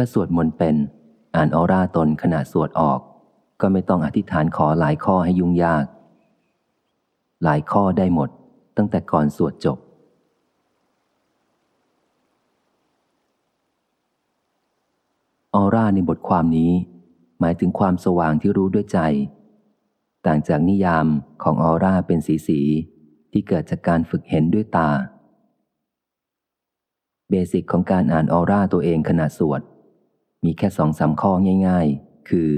ถ้าสวดมนต์เป็น อ่านออร่าตนขณะสวดออก ก็ไม่ต้องอธิษฐานขอหลายข้อให้ยุ่งยาก หลายข้อได้หมด ตั้งแต่ก่อนสวดจบ ออร่าในบทความนี้ หมายถึงความสว่างที่รู้ด้วยใจ ต่างจากนิยามของออร่าเป็นสีสีที่เกิดจากการฝึกเห็นด้วยตา เบสิกของการอ่านออร่าตัวเองขณะสวด มีแค่สองสาข้อง่าย ๆ คือ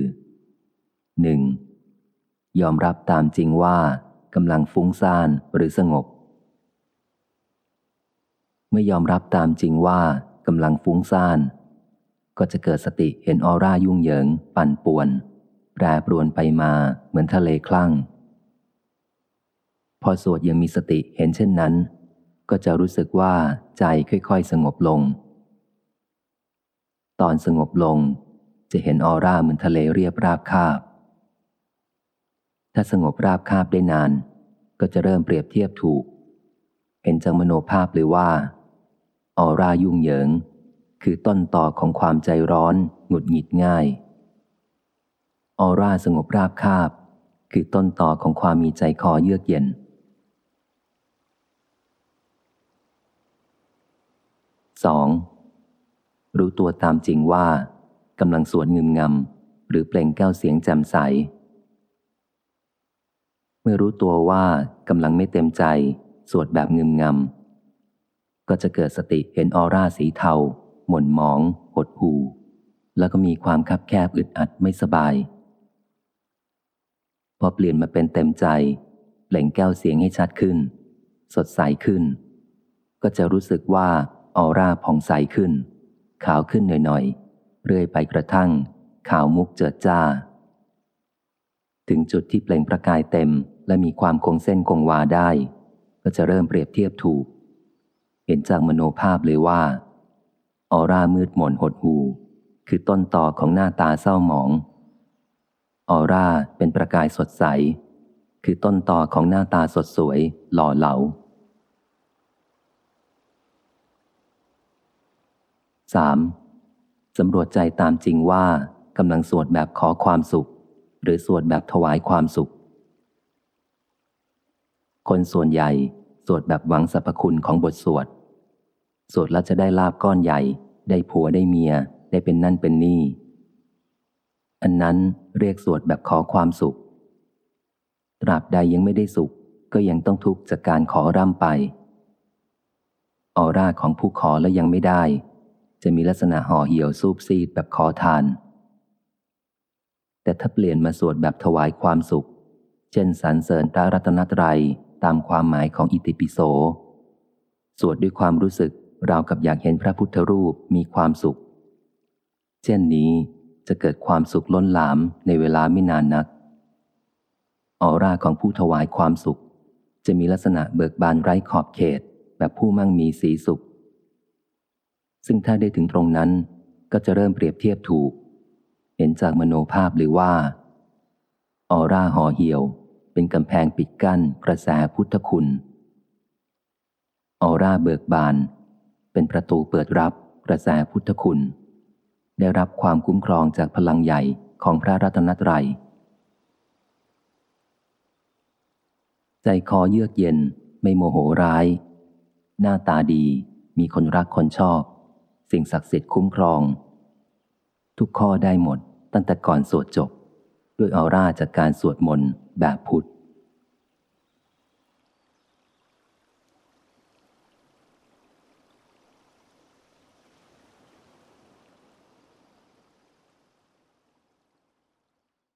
1. ยอมรับตามจริงว่ากำลังฟุ้งซ่านหรือสงบ เมื่อยอมรับตามจริงว่ากำลังฟุ้งซ่าน ก็จะเกิดสติเห็นออร่ายุ่งเหยิง ปั่นป่วน แปรปรวนไปมาเหมือนทะเลคลั่ง พอสวดยังมีสติเห็นเช่นนั้น ก็จะรู้สึกว่าใจค่อยๆ สงบลง ตอนสงบลง จะเห็นออร่าเหมือนทะเลเรียบราบคาบ ถ้าสงบราบคาบได้นาน ก็จะเริ่มเปรียบเทียบถูก เห็นจากมโนภาพหรือว่า ออร่ายุ่งเหยิง คือต้นต่อของความใจร้อน หงุดหงิดง่าย ออร่าสงบราบคาบ คือต้นต่อของความมีใจคอเยือกเย็น 2. รู้ตัวตามจริงว่ากำลังสวดงึมงำหรือเปล่งแก้วเสียงแจ่มใส เมื่อรู้ตัวว่ากำลังไม่เต็มใจ สวดแบบงึมงำก็จะเกิดสติเห็นออร่าสีเทา หม่นหมอง หดหูแล้วก็มีความคับแคบอึดอัดไม่สบาย พอเปลี่ยนมาเป็นเต็มใจ เปล่งแก้วเสียงให้ชัดขึ้น สดใสขึ้น ก็จะรู้สึกว่าออร่าผ่องใสขึ้น ขาวขึ้นหน่อยๆ เรื่อยไปกระทั่ง ขาวมุกเจิดจ้า ถึงจุดที่เปล่งประกายเต็มและมีความคงเส้นคงวาได้ ก็จะเริ่มเปรียบเทียบถูก เห็นจากมโนภาพเลยว่า ออร่ามืดหม่นหดหู คือต้นต่อของหน้าตาเศร้าหมอง ออร่าเป็นประกายสดใส คือต้นต่อของหน้าตาสดสวย หล่อเหลา 3. สำรวจใจตามจริงว่ากำลังสวดแบบขอความสุข หรือสวดแบบถวายความสุข คนส่วนใหญ่สวดแบบหวังสรรพคุณของบทสวด สวดแล้วจะได้ลาบก้อนใหญ่ ได้ผัวได้เมีย ได้เป็นนั่นเป็นนี่ อันนั้นเรียกสวดแบบขอความสุข ตราบใดยังไม่ได้สุข ก็ยังต้องทุกข์จากการขอร่ำไป ออร่าของผู้ขอแล้วยังไม่ได้ จะมีลักษณะห่อเหี่ยวซูบซีดแบบขอทาน แต่ถ้าเปลี่ยนมาสวดแบบถวายความสุข เช่นสรรเสริญพระรัตนตรัยตามความหมายของอิติปิโส สวดด้วยความรู้สึกราวกับอยากเห็นพระพุทธรูปมีความสุข เช่นนี้จะเกิดความสุขล้นหลามในเวลาไม่นานนัก ออร่าของผู้ถวายความสุข จะมีลักษณะเบิกบานไร้ขอบเขต แบบผู้มั่งมีสีสุข ซึ่งถ้าได้ถึงตรงนั้น ก็จะเริ่มเปรียบเทียบถูก เห็นจากมโนภาพหรือว่า ออร่าห่อเหี่ยว เป็นกำแพงปิดกั้นกระแสพุทธคุณ ออร่าเบิกบาน เป็นประตูเปิดรับกระแสพุทธคุณ ได้รับความคุ้มครองจากพลังใหญ่ของพระรัตนตรยัย ใจคอเยือกเย็นไม่โมโหร้าย หน้าตาดีมีคนรักคนชอบ สิ่งศักดิ์สิทธิ์คุ้มครอง ทุกข้อได้หมดตั้งแต่ก่อนสวดจบ ด้วยออร่าจากการสวดมนต์แบบพุทธ